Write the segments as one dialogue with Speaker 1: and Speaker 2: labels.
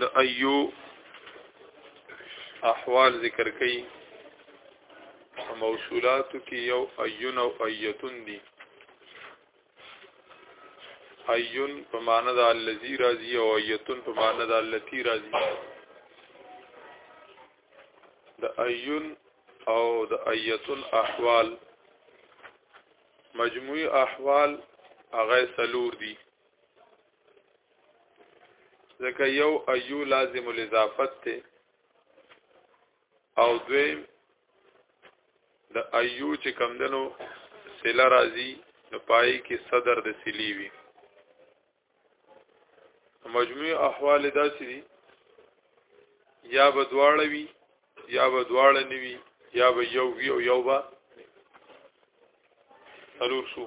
Speaker 1: د ایو احوال ذکر کړي موصولاتو کې یو ایون او ایتون دي ایون په معنا د الذی راضی او ایتون په معنا د التی راضی د ایون او د ایتون احوال مجموعی احوال هغه سلور دي ځکه یو ایو لازم الاضافت ته او دویم د ایو چې کمدنو سله راځي نو پای کې صدر د سلی وي مجموع احوال داسې دي یا به دواړه وي یا به دواړه نه وي یا به یو وي او یو به څلور شو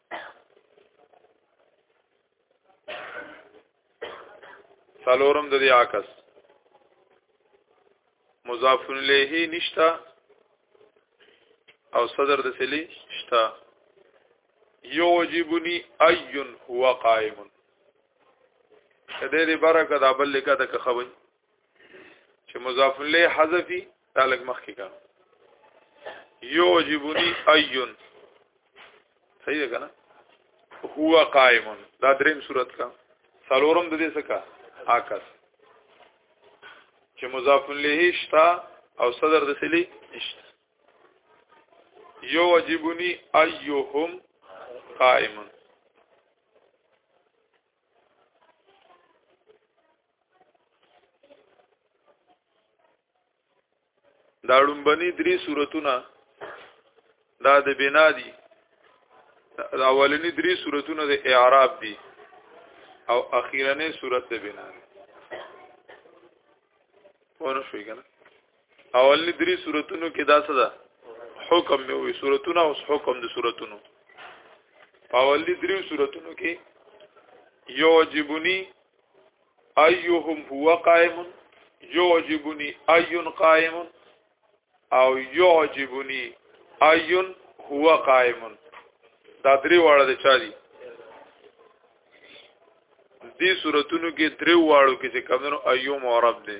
Speaker 1: سالورم د دې عکس مضاف الیه نشتا او صدر د سلی شتا یوجبنی ایون هو قائم دې دې برکه د بل لکه د خوي چې مضاف الیه حذفی دا لګ مخ کې کړه یوجبنی ایون صحیح ده کنه هو قائم دا دریم صورت کا سالورم د دې سکا عکس چې مضاف الیه شتا او صدر د سلی نشته یوجبنی ایهم قائم دا لومبني درې صورتونه دا د بنا دي دا اولنی درې صورتونه د اعراب دي او اخیرنې صورت د بنا دي ورشوي کنه اولنی درې صورتونو کې دا څه ده حکم مې وي صورتونه او حکم د صورتونو اولنی درې صورتونو کې یوجبنی ايهم هو قائم يعجبني اي قائم او يعجبني اي هو قائم دا درې واړه د چا دي دې صورتونو کې درې واړو کې چې کمنو ايوم او رب دي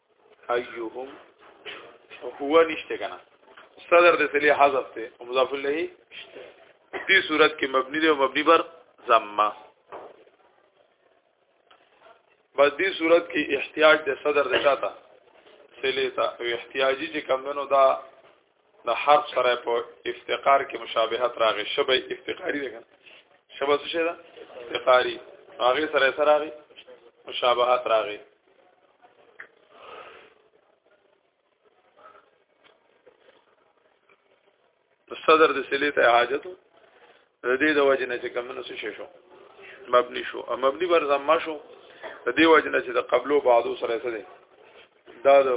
Speaker 1: ايهم هو نشته کنه صدر د سلی حذف ته مضاف الیه دې صورت کې مبني دی او مبني بر ضمه په دې صورت کې احتیاج د صدر د شاته سلی ته او احتیاجی چې کمونو دا د حرف سره په افتقار کې مشابهت راغی شبه افتقاری ده کنه شبه څه شي ده افتقاری هغه سره سره راغی مشابهت راغی صدر د سلی ته حاجت د دې د وجه نه چې کمنو څه شي شو مبني شو مبني بر زما شو د دې وجه نه چې د قبلو بعدو سره سره دا د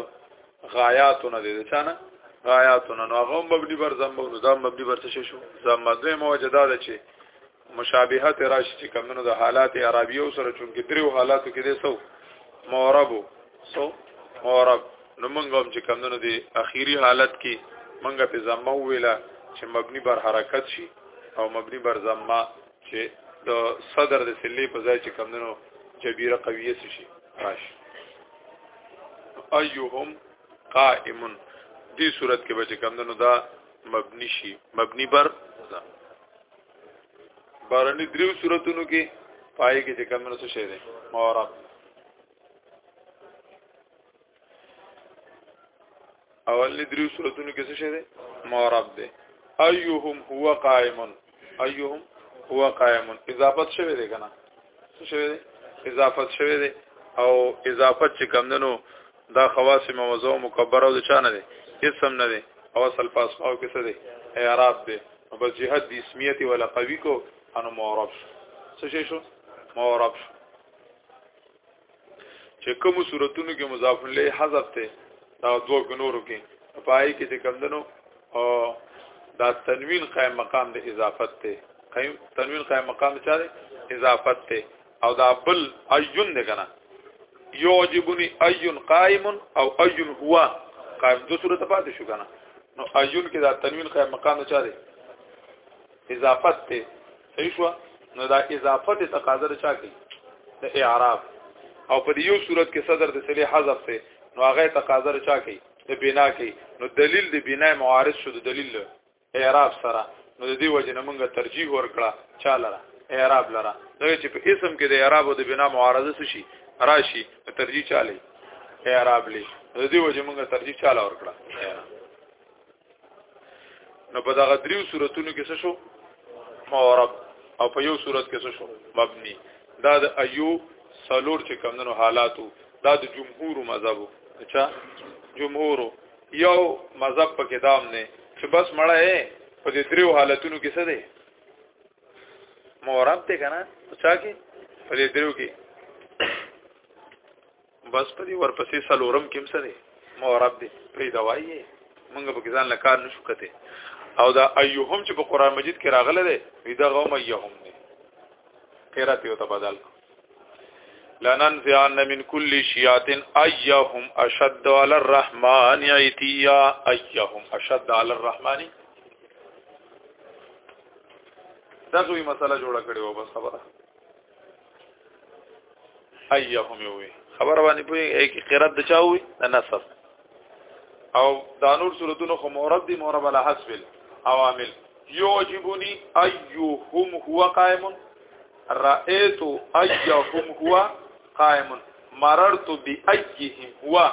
Speaker 1: غایاتونه دي د چانه غایاتونه نو هغه مبني بر زم نو دا مبني بر څه شو زم دوی موجدا ده چې مشابهت راشي چې کمنو د حالات عربیو سره چونکې دریو حالاتو کې دي سو موربو سو مورب نو موږ هم چې کمنو دي اخیری حالت کې موږ په زمه ویلا چې مبني بر حرکت شي او مبني بر زمه چې د صدر د سلې په ځای چې کمندنو جبیره قویه شي راشي ايهم قائم دې صورت کې به چې کمندنو دا مبني شي مبني بر دا بارني دریو صورتونو کې پای کې چې کمندنو څه شي دي مورب اولنی دریو صورتونو کې څه شی دی معرب دی ايهم هو قائم ايهم هو قائم اضافت شوی دی کنه څه شوی دی اضافت شوی دی او اضافت چې کم دنو دا خواص موضوع مکبره او د چانه دی اسم نه دی او اصل پاسماو کې څه دی اعراب دی نو بس جهاد د اسمیت ولا قوی کو انو معرب شو څه شو معرب شو چې کوم صورتونو کې مضاف الیه حذف ته دا دوه غنورو کې پای کې چې کم دنو او دا تنوین قائم مقام د اضافت ته قائم تنوین قائم مقام چا دی اضافت ته او دا بل ایون دی کنه یعجبنی ایون قائم او ایون هو قائم دو صورت پاتې شو کنه نو ایون کې دا تنوین قائم مقام چا دی اضافت ته صحیح شو نو دا اضافت تقاضا چا کوي د اعراب او په یو صورت کې صدر د سلی حذف ته نو هغه تقاضا چا کوي د بنا کوي نو دلیل د بنا معارض شو د دلیل اعراب سره نو د دې وجه نه موږ ترجیح ورکړه چا لره اعراب لره دا چې په اسم کې د اعراب او د بنا معارضه شي راشي ترجیح چاله اعراب لې د دې وجه موږ ترجیح چاله ورکړه نو په دغه دریو صورتونو کې څه شو معرب او په یو صورت کې څه شو مبني دا د ایو سلور چې کمندونو حالاتو دا د جمهور مذهب اچھا جمهور یو مذهب په کتاب نه چې بس مړه اے په دې دریو حالتونو کې څه دی معرب ته کنه اچھا کې په دې دریو کې بس په دې ورپسې سلورم کې هم سره مورب دې پرې دوايي مونږ به ځان له کار نشو کته او دا ايهم چې په قران مجید کې راغله ده وی دا غوم ايهم دي قرات یو ته بدل لننزعن من كل شيات ايهم اشد على الرحمن ايتيا ايهم اشد على الرحمن دا دوی مسله جوړه کړې و بس خبره ايهم وي خبر باندې په کې قرات د چا وي د نصب او دا نور صورتونو خو مورد دي مورب له حسب عوامل يعجبني ايهم هو قائم رايت ايهم هو قائم مررت بايهم هو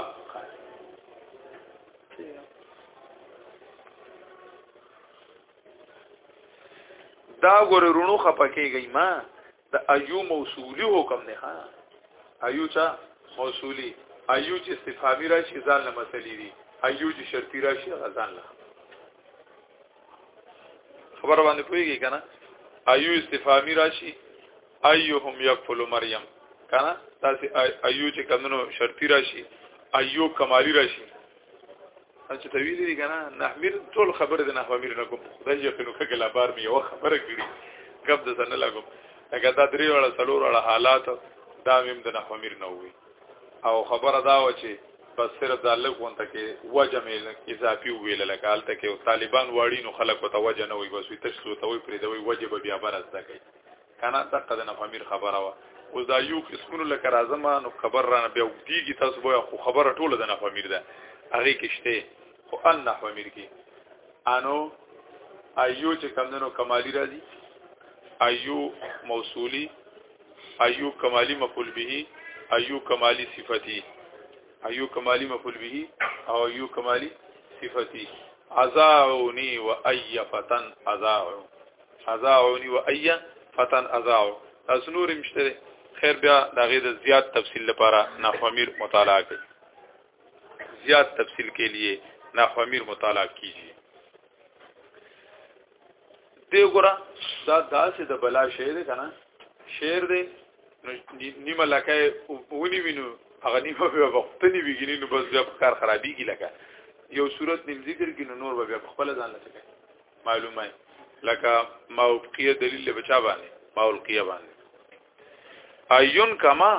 Speaker 1: دا ګور رونو خپکیږي ما د ایو موصولی حکم نه ها ایو چا موصولی ایو چې استفهامی راشي ځان له مسلې دي ایو چې شرطی راشي ځان له خبر باندې پويږي کنه ایو استفهامی راشي ایهم یکفل مریم کنه تاسو ایو چې کمنو شرطی راشي ایو کمالی راشي چې ته ویلې دي کنه نحمیر ټول خبره د نحمیر نه کوم خدای یې په نوکه کې لا بار مې یو خبره کړي کب د سن لګم لکه دا درې وړه څلور وړه حالات دا مم د نحمیر نه وي او خبره دا و چې بس صرف دا لګ وانته کې وجه مې اضافي ویل لکه حالته کې طالبان واړي نو خلک وته وجه نه وي بس وي تشلو ته وي پرې دوی وجه به بیا برز ده کوي کنه تا قد نه فامیر خبره وا او دا یو قسمونو لکه راځم نو خبر را نه بیا وګدیږي تاسو به خو خبره ټوله د نه فامیر ده هغه کې شته خو ان نه فامیر کې انو ایو چې کمندنو کمالی راځي ایو موصولی ایو کمالی مفعول به ایو کمالی صفتی ایو کمالی مفعول به او ایو کمالی صفتی ازاونی و ایفتن ازاونی ازاعونی و ایا فتن ازاعو تاسو نور مشته خیر بیا دا غي د زیات تفصیل لپاره ناخمیر مطالعه کوي زیات تفصیل کې لیے ناخمیر مطالعه کیږي دی ګره دا داسې د بلا شعر دی کنه شعر دی نیمه لکه ونی وینو هغه نیمه به وختنی ویګینی نو بس بیا کار خرابېږي لکه یو صورت نیم ذکر کې نو نور به بیا خپل ځان لته معلومه لکه ما وبقيه دلیل له بچا باندې ما ولقيه باندې ایون کما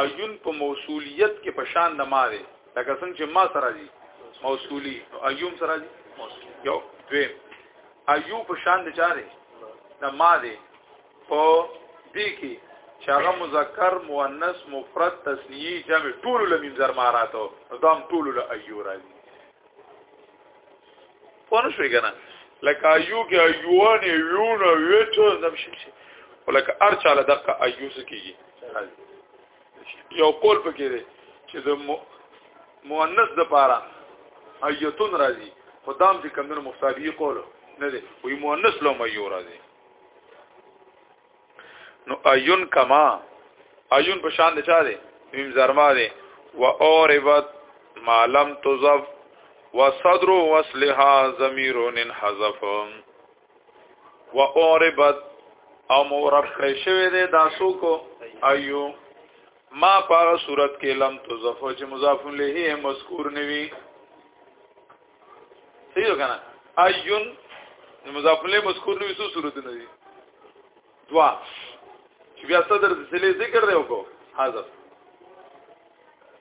Speaker 1: ایون په موصولیت کې پشان نه ماره لکه څنګه چې ما سره دي موصولی ایوم سره دي یو دوی ایو پشان د چاره نه ماره په دې کې چې هغه مذکر مؤنث مفرد تسنیه جمع ټول له منظر ماراتو دام ټول له ایو راځي پوه شو کنه لکه ایو کې ایوان ایون ویټو دم شي شي ولکه ار چاله دغه ایو سکیږي یو قول پکې دی چې د مؤنث د پاره ایتون راځي خدام چې کمنو مختابي قول نه دی وي مؤنث لوم ایو راځي نو ایون کما ایون په شان د چا دی میم زرما دی و اوربت معلم تزف و صدر وصلها ضمیر انحذف و اوربت او مورب کړی شوی دی دا سوکو ایو ما په صورت کې لم تزف چې مضاف الیه مذکور نوي صحیح کنه ایون مضاف له مذکور نو وسو صورتونه دي دوا چې بیا صدر د سلی ذکر دی وکړو حاضر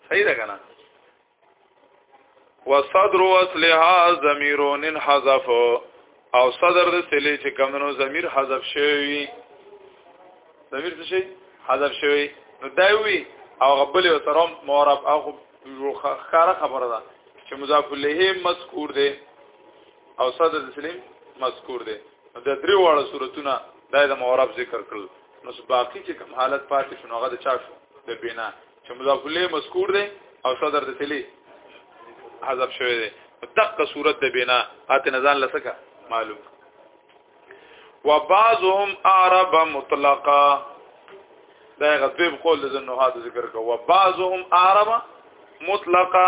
Speaker 1: صحیح ده کنه وصدر وصلها ضمير انحذف او صدر د سلی چې کمنو ضمیر حذف شوی ضمیر څه شي حذف شوی نو دا وی او غبل او ترم مورب او خاره خبره ده چې مضاف الیه مذکور دی او صدر د سلیم مذکور دی د درې واړه صورتونه دا د مورب ذکر کړل نو باقی چې کوم حالت پاتې شنو هغه د چا شو د بنا چې مضاف الیه مذکور دی او صدر د تلی حذف شوی دی دقه صورت د بنا اته نزان لسکه معلوم وبعضهم اعرب مطلقا دا غتوی په قول د نوحات ذکر کو وبعضهم اعرب مطلقا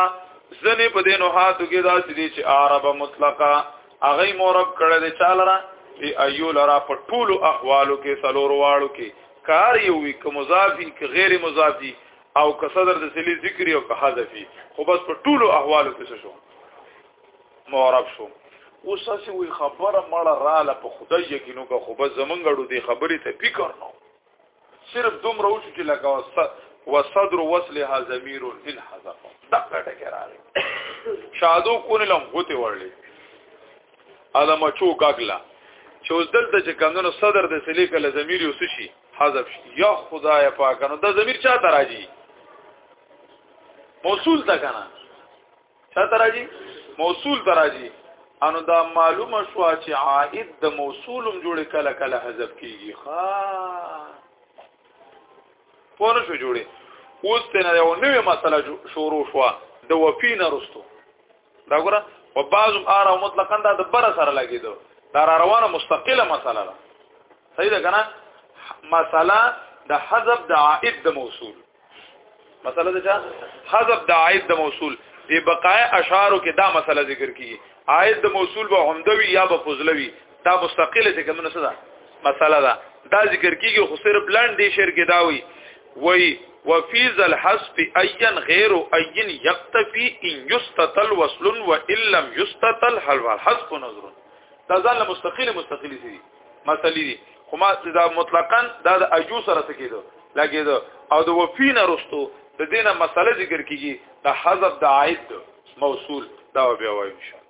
Speaker 1: ځنې په دې نوحات کې دا چې چې اعرب مطلقا هغه مورب کړه د چالره ای ایو لرا په ټولو احوالو کې سلور واړو کې کار یو وی که مضافی که غیر مضافی او که صدر د سلی ذکر او که حذفی خو بس په ټولو احوالو کې شو معرب شو اوس اسی وی خبره مړه رااله په خدای یقینو که خو بس زمونږړو دی خبرې ته فکر نو صرف دومره وشو چې لکه وصدر وصلها ضمیر ان حذف دغه ټکی راغی شادو کون لم غوته ورلې ادا مچو کاګلا چې اوس دلته چې کمندونو صدر د سلی کله ضمیر یو شي حذف شي یا خدای پاک نو دا ضمیر چا ته راځي موصول ته کنه چا ته راځي موصول ته راځي انو دا معلومه شو چې عائد د موصولم جوړ کله کله حذف کیږي ها پوه شو جوړي اوس ته نه یو نوې مسله شروع شو د وفینه رستو دا ګوره په بعضو آره مطلقاً دا د بره سره لګیدو دا را روانه مستقله مسله ده صحیح ده کنه مسله د حذف د عائد د موصول مسله ده چې حذف د عائد د موصول د بقای اشعارو کې دا مسله ذکر کیږي عائد د موصول به همدوی یا به فضلوي دا مستقله چې کومه څه ده مساله ده دا ذکر کیږي خو صرف بلند دي شعر کې دا وي وای وفي ذل حسب ايا غير اين يقتفي ان يستتل وصل وان لم يستتل هل والحسب نظر دا ځان له مستقيل مستقيل دي مسلې دي خو ما دا مطلقاً دا د اجو سره تکیدو لګیدو او د وفینا رستو د دینه مسله ذکر کیږي د حذف د عائد موصول دا بیا وایم ان شاء الله